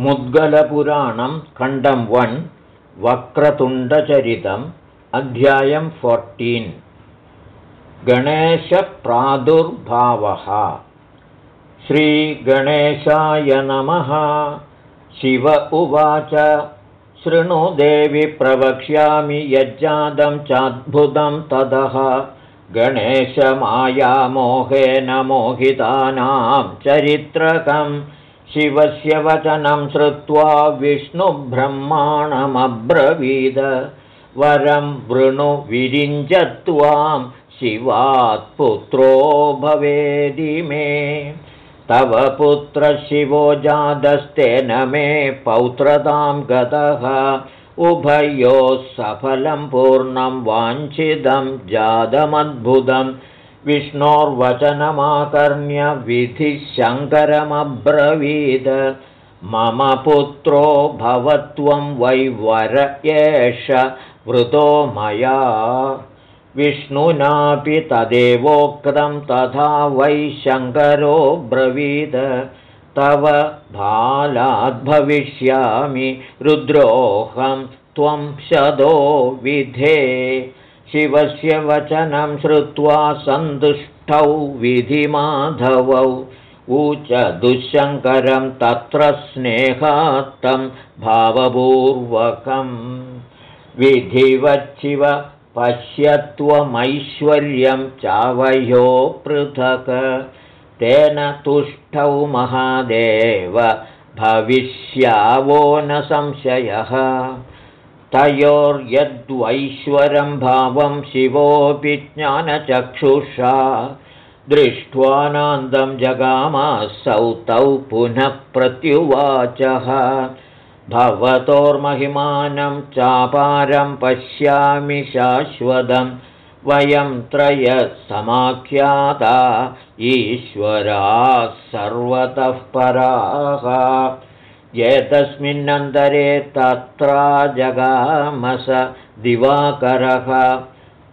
मुद्गलपुराणं खण्डं वन् वक्रतुण्डचरितम् अध्यायं फोर्टीन् गणेशप्रादुर्भावः। श्रीगणेशाय नमः। शिव उवाच शृणुदेवि प्रवक्ष्यामि यज्जातं चाद्भुतं ततः। गणेशमायामोहेन मोहितानां चरित्रकम् शिवस्य वचनं श्रुत्वा विष्णुब्रह्माणमब्रवीद। वरं वृणु विरिञ्जत्वां शिवात् पुत्रो भवेदि मे। तव पुत्रशिवो जातस्तेन मे पौत्रतां गतः। उभयोः सफलं पूर्णं वाञ्छितं जातमद्भुतम् विष्णोर्वचनमाकर्ण्य विधिशङ्करमब्रवीद। मम पुत्रो भवत्वं वैवर एष। वृतो मया। विष्णुनापि तदेवोक्तं तथा वै शङ्करो ब्रवीद। तव भालाद्भविष्यामि रुद्रोऽहं त्वं शदो विधे शिवस्य वचनं श्रुत्वा सन्तुष्टौ विधिमाधवौ। ऊच दुःशङ्करं तत्र स्नेहात्तं भावपूर्वकं विधिवच्छिव पश्यत्वमैश्वर्यं चावयो पृथक्। तेन तुष्टौ महादेव भविष्यावो न संशयः तयोर्यद्वैश्वरं भावं शिवोऽपि ज्ञानचक्षुषा। दृष्ट्वानान्दं जगामासौ तौ पुनः प्रत्युवाचः। भवतोर्महिमानं चापारं पश्यामि शाश्वतं वयं त्रयसमाख्याता। ईश्वराः सर्वतः पराः एतस्मिन्नन्तरे तत्र जगामस दिवाकरः।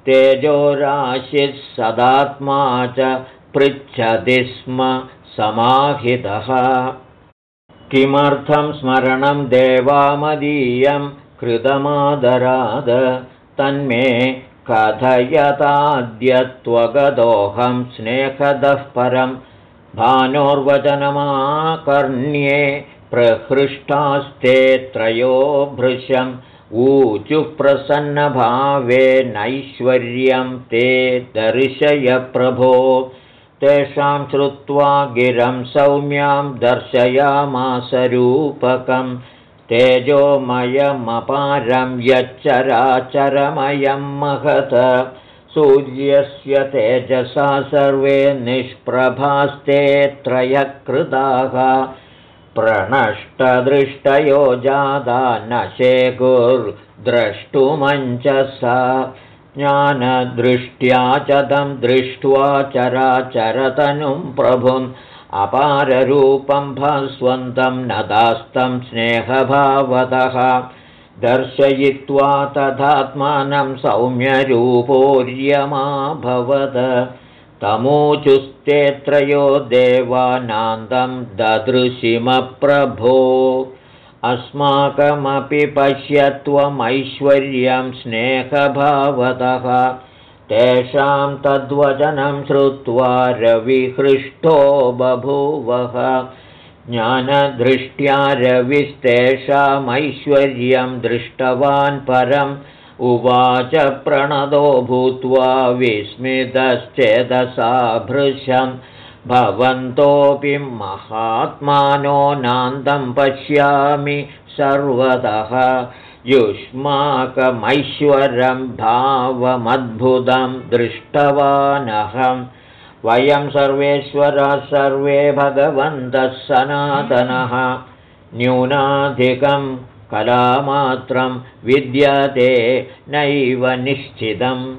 तेजोराशिः सदात्मा च पृच्छति स्म समाहितः। किमर्थं स्मरणं देवामदीयं कृतमादराद? तन्मे कथयताद्यत्वगदोऽहं स्नेहदः परं भानोर्वचनमाकर्ण्ये प्रहृष्टास्ते त्रयो भृशम् ऊचुः प्रसन्नभावेनैश्वर्यं ते दर्शय प्रभो। तेषां श्रुत्वा गिरं सौम्यां दर्शयामासरूपकं। तेजोमयमपारं यच्चराचरमयं महत। सूर्यस्य तेजसा सर्वे निष्प्रभास्ते त्रयकृताः प्रणष्टदृष्टयो जादा न शेकुर्द्रष्टुमञ्च सा ज्ञानदृष्ट्या तं दृष्ट्वा चराचरतनुं प्रभुम् अपाररूपं भास्वन्तं न दास्तं स्नेहभावतः। दर्शयित्वा तथात्मानं सौम्यरूपोर्यमाभवद तमूचुस्ते त्रयो देवानान्दं ददृशिमप्रभो। अस्माकमपि पश्यत्वमैश्वर्यं स्नेहभावतः। तेषां तद्वचनं श्रुत्वा रविहृष्टो बभूवः। ज्ञानदृष्ट्या रविस्तेषामैश्वर्यं दृष्टवान् परम् उवाच प्रणदो भूत्वा विस्मितश्चेदसा भृशं भवन्तोऽपि महात्मानो नान्दं पश्यामि सर्वतः। युष्माकमैश्वरं भावमद्भुतं दृष्टवानहं। वयं सर्वेश्वरः सर्वे भगवन्तः सनातनः। न्यूनाधिकं कलामात्रं विद्यते नैव निश्चितम्।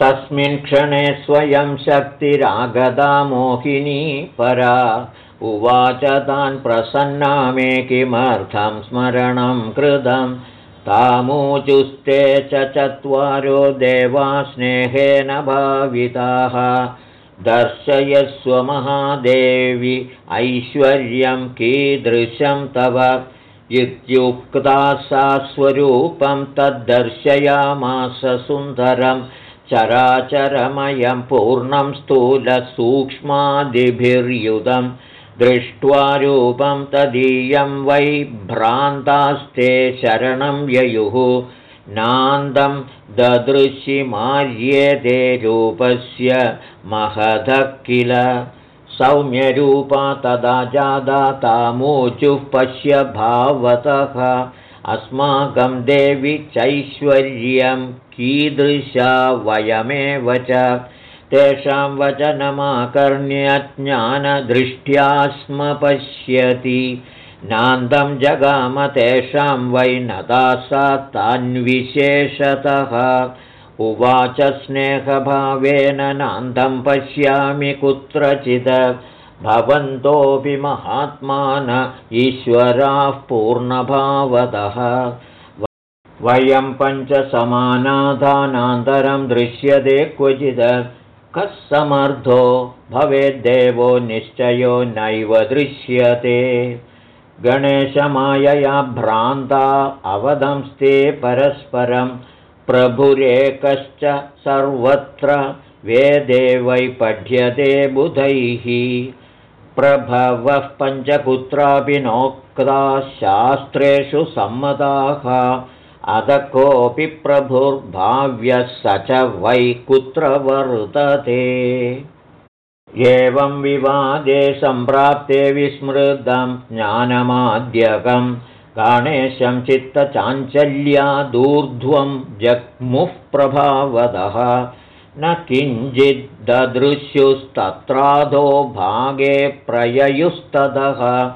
तस्मिन् क्षणे स्वयं शक्तिरागदा मोहिनी परा। उवाच तान् प्रसन्ना मे किमर्थं स्मरणं कृतं तामूचुस्ते च चत्वारो देवा स्नेहेन भाविताः। दर्शयस्व महादेवि ऐश्वर्यं कीदृशं तव इत्युक्ता सा स्वरूपं तद्दर्शयामास सुन्दरं चराचरमयं पूर्णं स्थूलसूक्ष्मादिभिर्युधम् दृष्ट्वा रूपं तदीयं वै भ्रान्तास्ते शरणं ययुः नान्दं ददृशिमार्येते रूपस्य महदः किल सौम्यरूपा तदा जादा तामूचुः पश्य भावतः। अस्माकं देवि चैश्वर्यं कीदृशा वयमेव च। तेषां वचनमाकर्ण्यज्ञानदृष्ट्या स्म पश्यति। नान्दं जगाम तेषां वै नदा सा तान्विशेषतः उवाच स्नेहभावेन नान्दं पश्यामि कुत्रचित् भवन्तोऽपि महात्मान ईश्वराः पूर्णभावतः वयं पञ्चसमानाधानान्तरं दृश्यते क्वचित् कः समर्थो? भवेद्देवो निश्चयो नैव दृश्यते। गणेशमायया भ्रान्ता अवदंस्ते परस्परं प्रभुरेकश्च सर्वत्र वेदे वै पठ्यते बुधैः। प्रभवः पञ्चपुत्रापि नोक्ताः शास्त्रेषु सम्मताः। अध कोऽपि प्रभुर्भाव्यः स च वै कुत्र वर्तते। एवं विवादे सम्प्राप्ते विस्मृतं ज्ञानमाद्यकं गणेशं चित्तचाञ्चल्यादूर्ध्वं जग्मुः प्रभावदः। न किञ्चिद्ददृश्युस्तत्राधो भागे प्रययुस्ततः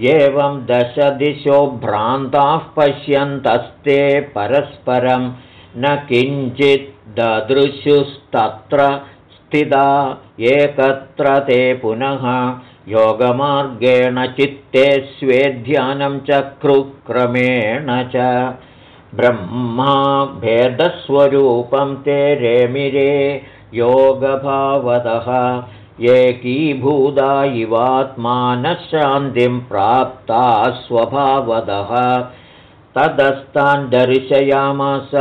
एवं दशदिशो भ्रान्ताः पश्यन्तस्ते परस्परं। न किञ्चित् ददृशुस्तत्र स्थिता एकत्र ते पुनः योगमार्गेण चित्ते स्वे ध्यानं चक्रुक्रमेण च। ब्रह्मा भेदस्वरूपं ते रेमिरे योगभावतः एकीभूता इवात्मानशान्तिं प्राप्ता स्वभावदः तदस्तान् दर्शयामास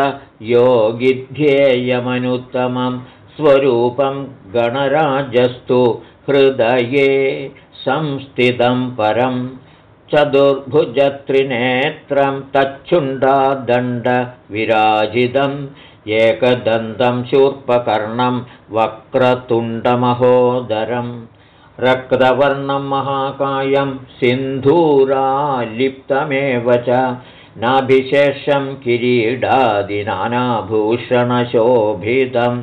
योगिध्येयमनुत्तमं स्वरूपं गणराजस्तु हृदये संस्थितं परं चतुर्भुजत्रिनेत्रं तच्छुण्डादण्डविराजितम् एकदन्तं शूर्पकर्णं वक्रतुण्डमहोदरं रक्तवर्णं महाकायं सिन्धूरालिप्तमेव च नाभिशेषं किरीडादिनानाभूषणशोभितं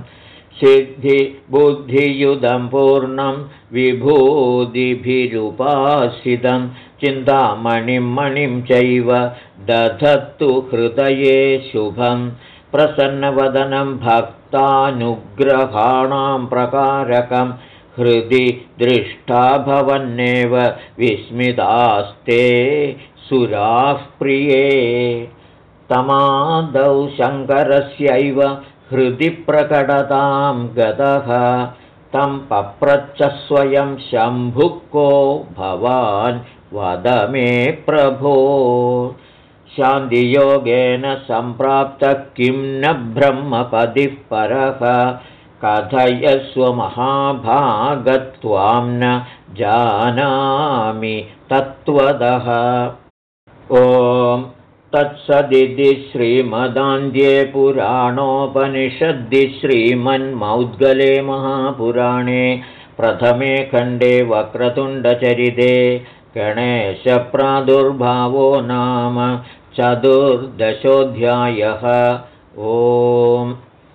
सिद्धिबुद्धियुधं पूर्णं विभूतिभिरुपासितं चिन्तामणिं मणिं चैव दधत्तु हृदये शुभम् प्रसन्नवदनं भक्तानुग्रहाणां प्रकारकं हृदि दृष्टा भवन्नेव विस्मितास्ते सुराः प्रिये तमादौ शङ्करस्यैव हृदि प्रकटतां गतः तं पप्रच्च स्वयं शम्भुको भवान् वद मे प्रभो। शान्तियोगेन सम्प्राप्तः किं न ब्रह्मपदिः परः कथयस्वमहाभागत्वां न जानामि तत्त्वदः। ॐ तत्सदिति श्रीमदान्ध्ये पुराणोपनिषद्दि श्रीमन्मौद्गले महापुराणे प्रथमे खण्डे वक्रतुण्डचरिते गणेशप्रादुर्भावो नाम चतुर्दशोऽध्यायः। ओम्